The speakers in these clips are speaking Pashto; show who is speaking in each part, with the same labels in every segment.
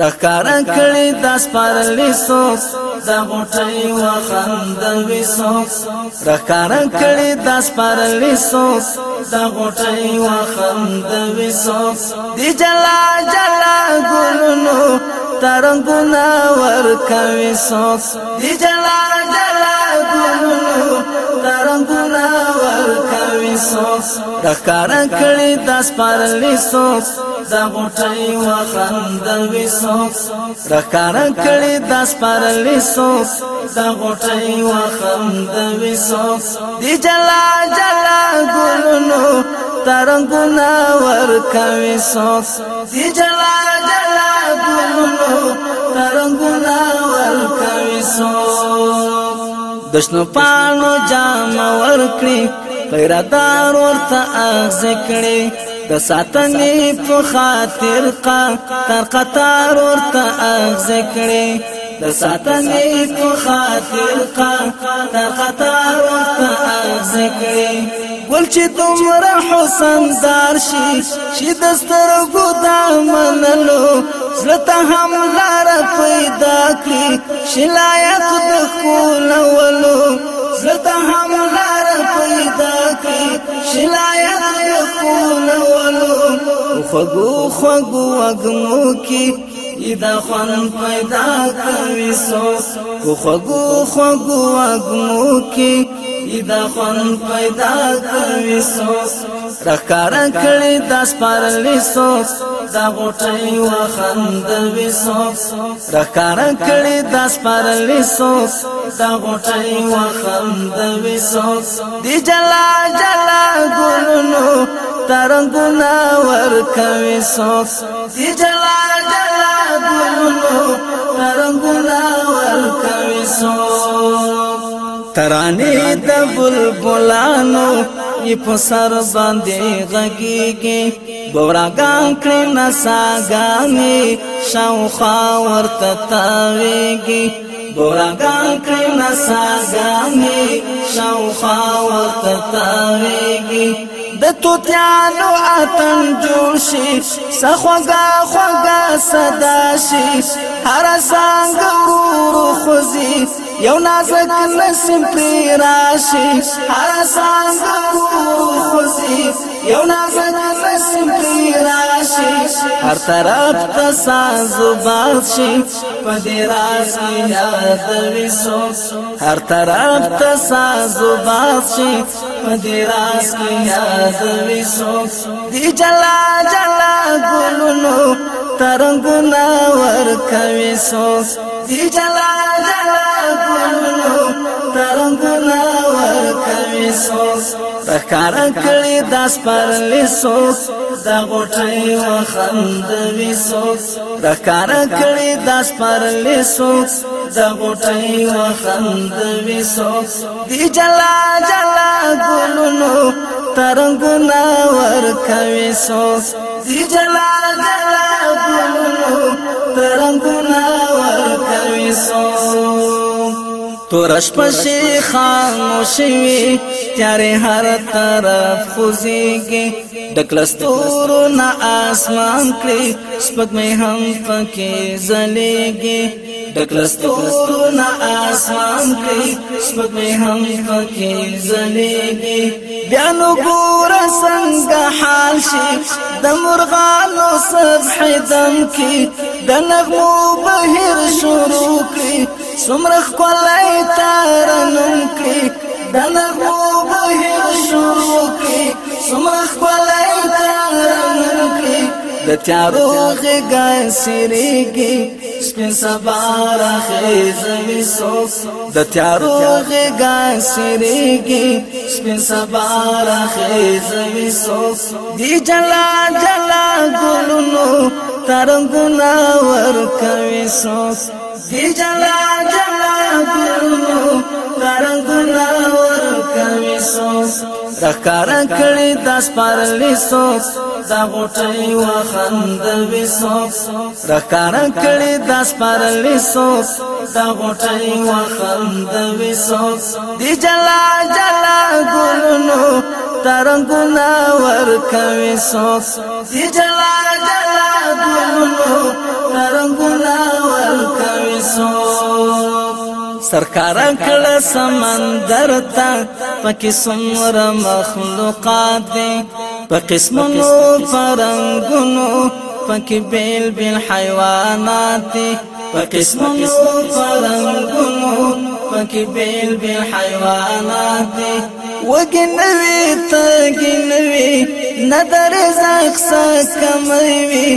Speaker 1: رخکارا کړي د سپارلې سو د غټي و خندوي سو رخکارا کړي د سپارلې سو د غټي و خندوي سو دی جلا جلا ګلونو ترنګونه ور کوي سو دی جلا جلا ګلونو ترنګونه ور کوي سو رخکارا کړي د سپارلې سو د غټي و خندل وسو رکار کړي د سپارلې سو د غټي و خندل وسو دی جلا جلا ګلونو ترنګونه ور کوي سو دی جلا جلا ګلونو ترنګونه ور کوي سو دشنو پانو جام ور کړی پیرادار ورته اخ ذکرې د ساتنې په خاطر کا تر قطار ورته اخزه کړي د ساتنې په خاطر کا تر قطار ورته اخزه کړي ګل چې تمره حسن دار شي چې د سترګو دا منلو زلته هم لار پیدا کړي شلایت د کول ولو زلته هم لار پیدا کړي شلایت خوگو خوگو وگمو کی ایدا خوان پیدا کوي سو خو خوگو خوگو وگمو کی ایدا خوان پیدا کوي سو رکار کړي د سپارلې سو دا غټي وخند وسو رکار کړي د سپارلې سو دا غټي وخند وسو دی جلا جلا ګلونو ترنګونه ورکوي سوس دی جلا جلا ګلونو ترنګونه ورکوي سوس ترانه د بلبلانو یې په سر باندې غږیږي بوراګان کړي نساګانې شاوخوا ورته تاویږي
Speaker 2: بوراګان
Speaker 1: کړي نساګانې شاوخوا ورته تاویږي د توتیانو اتن جوړ شي سخوګه خوګه صدا شي هر سانګ ورور خوځي یو نازک نسیم پری راشي هر سانګ ورور خوځي یو نازک نسیم پری راشي شي هر طرف ته ساز باد شي په دې راز کې یاد وسو هر طرف ته ساز باد شي په دې راز کې یاد وسو دې جلا جلا ګلونو ترنګونه ور کوي سو دې جلا جلا ګلونو ترنګونه لیسو د کار کړي داس پر لیسو د غټي وخند ویسو د کار کړي داس پر لیسو د غټي وخند ویسو دی جلا جلا ګلونو ترنګنا ور کوي سو دی جلا جلا ګلونو ترنګنا ور کوي سو تورش پسی خاموشی تیاری هر طرف خوزیگی دکلستورو نا آسمان کلی سپک میں ہم پکی زلیگی
Speaker 2: دکلستورو
Speaker 1: نا آسمان کلی سپک میں ہم پکی زلیگی بیانو گورا سنگ حال شی دمرغانو سبح دم کی دنغمو بہر شروع کلی سمرخ کولای تارنم کړی د نغمو بهر شروع کړی سمرخ کولای تارنم کړی د تیارو غږ سریږي سپین سبا راخیزمي سوس د تیارو غږ سریږي سپین سبا راخیزمي سوس دی جلا جلا ګلونو ترنګ نا ور کوي سوس دی جلا جلا پیرو رنگونه ور کوي سو رکار کړي داس پرلی سو دا غټي وخندل وی سو رکار کړي داس پرلی سو دا غټي وخندل وی سو دی جلا جلا ګلونو ترنګونه ور کوي سو دی جلا جلا رنگونه ورکوي سرکاران کړه سمندر ته پکې څومره مخلوقات دي په قسمونو فرنګونو پکې بیل بیل حیوانات دي په قسمونو فرنګونو پکې بیل بیل حیوانات دی وگی نوی وګنوي تګنوي نظر زخ سکموي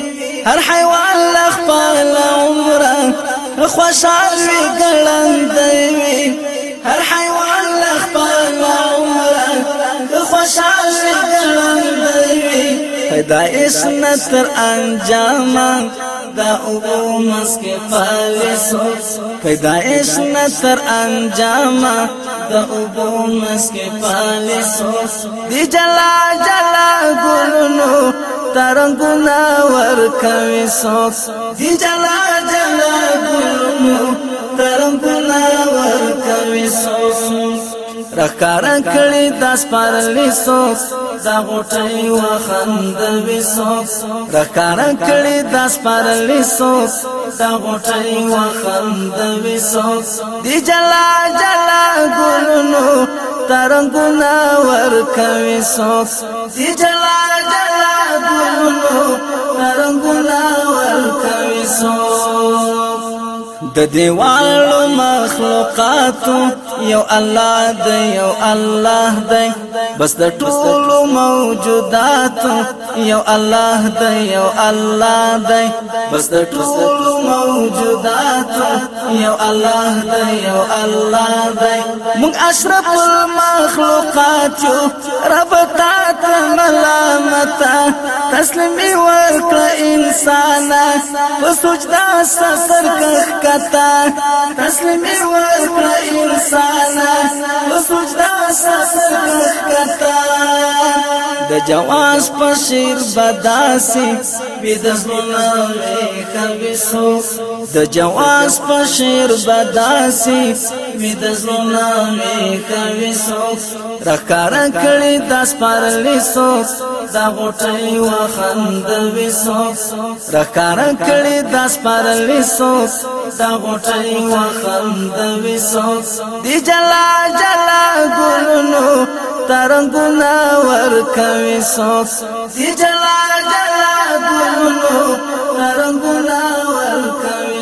Speaker 1: هر حیوان لخ لخپل عمره خوشحال وي ګلند وي هر حیوان لخ لخپل عمره خوشحال وي ګلند وي پیدا اسن تر انجام دا او مسک سو پیدا اسن تر انجام دا او مسک سو دی جلا جلا گلنو ترنګونه ورکوي سوک دی جلا جلا ګلونو ترنګونه ورکوي سوک رخکار کړي د سپارلې سوک دا غټي وخندوي سوک رخکار کړي د سپارلې سوک دا غټي وخندوي سوک دی جلا جلا ګلونو ترنګونه ورکوي سوک دی جلا جلا ګلونو رنگونه ورکوي سو د دیوالو مخلوقات یو الله دی یو الله دی بس د ټولو موجودات یو الله دی یو الله دی بس د ټولو موجودات یو الله دی یو الله دی موږ اشرف المخلوقات یو رب تعالی ملامت تسلیم ورکړه انسان په سجدا سر کښکتا تسلیم ورکړه انسان په سجدا سر کښکتا کتا د جواز په شیر بداسي بيدزمنا خويسو د جواز په شیر بداسي بيدزمنا خويسو رکار کړي داس پرلیسو دا غټي وخند وسو رکار کړي داس پرلیسو دا غټي وخند وسو دي جلا جلا ګلونو ترنګونه ورکوي سوس دی جلا جلا ګلونو ترنګونه ورکوي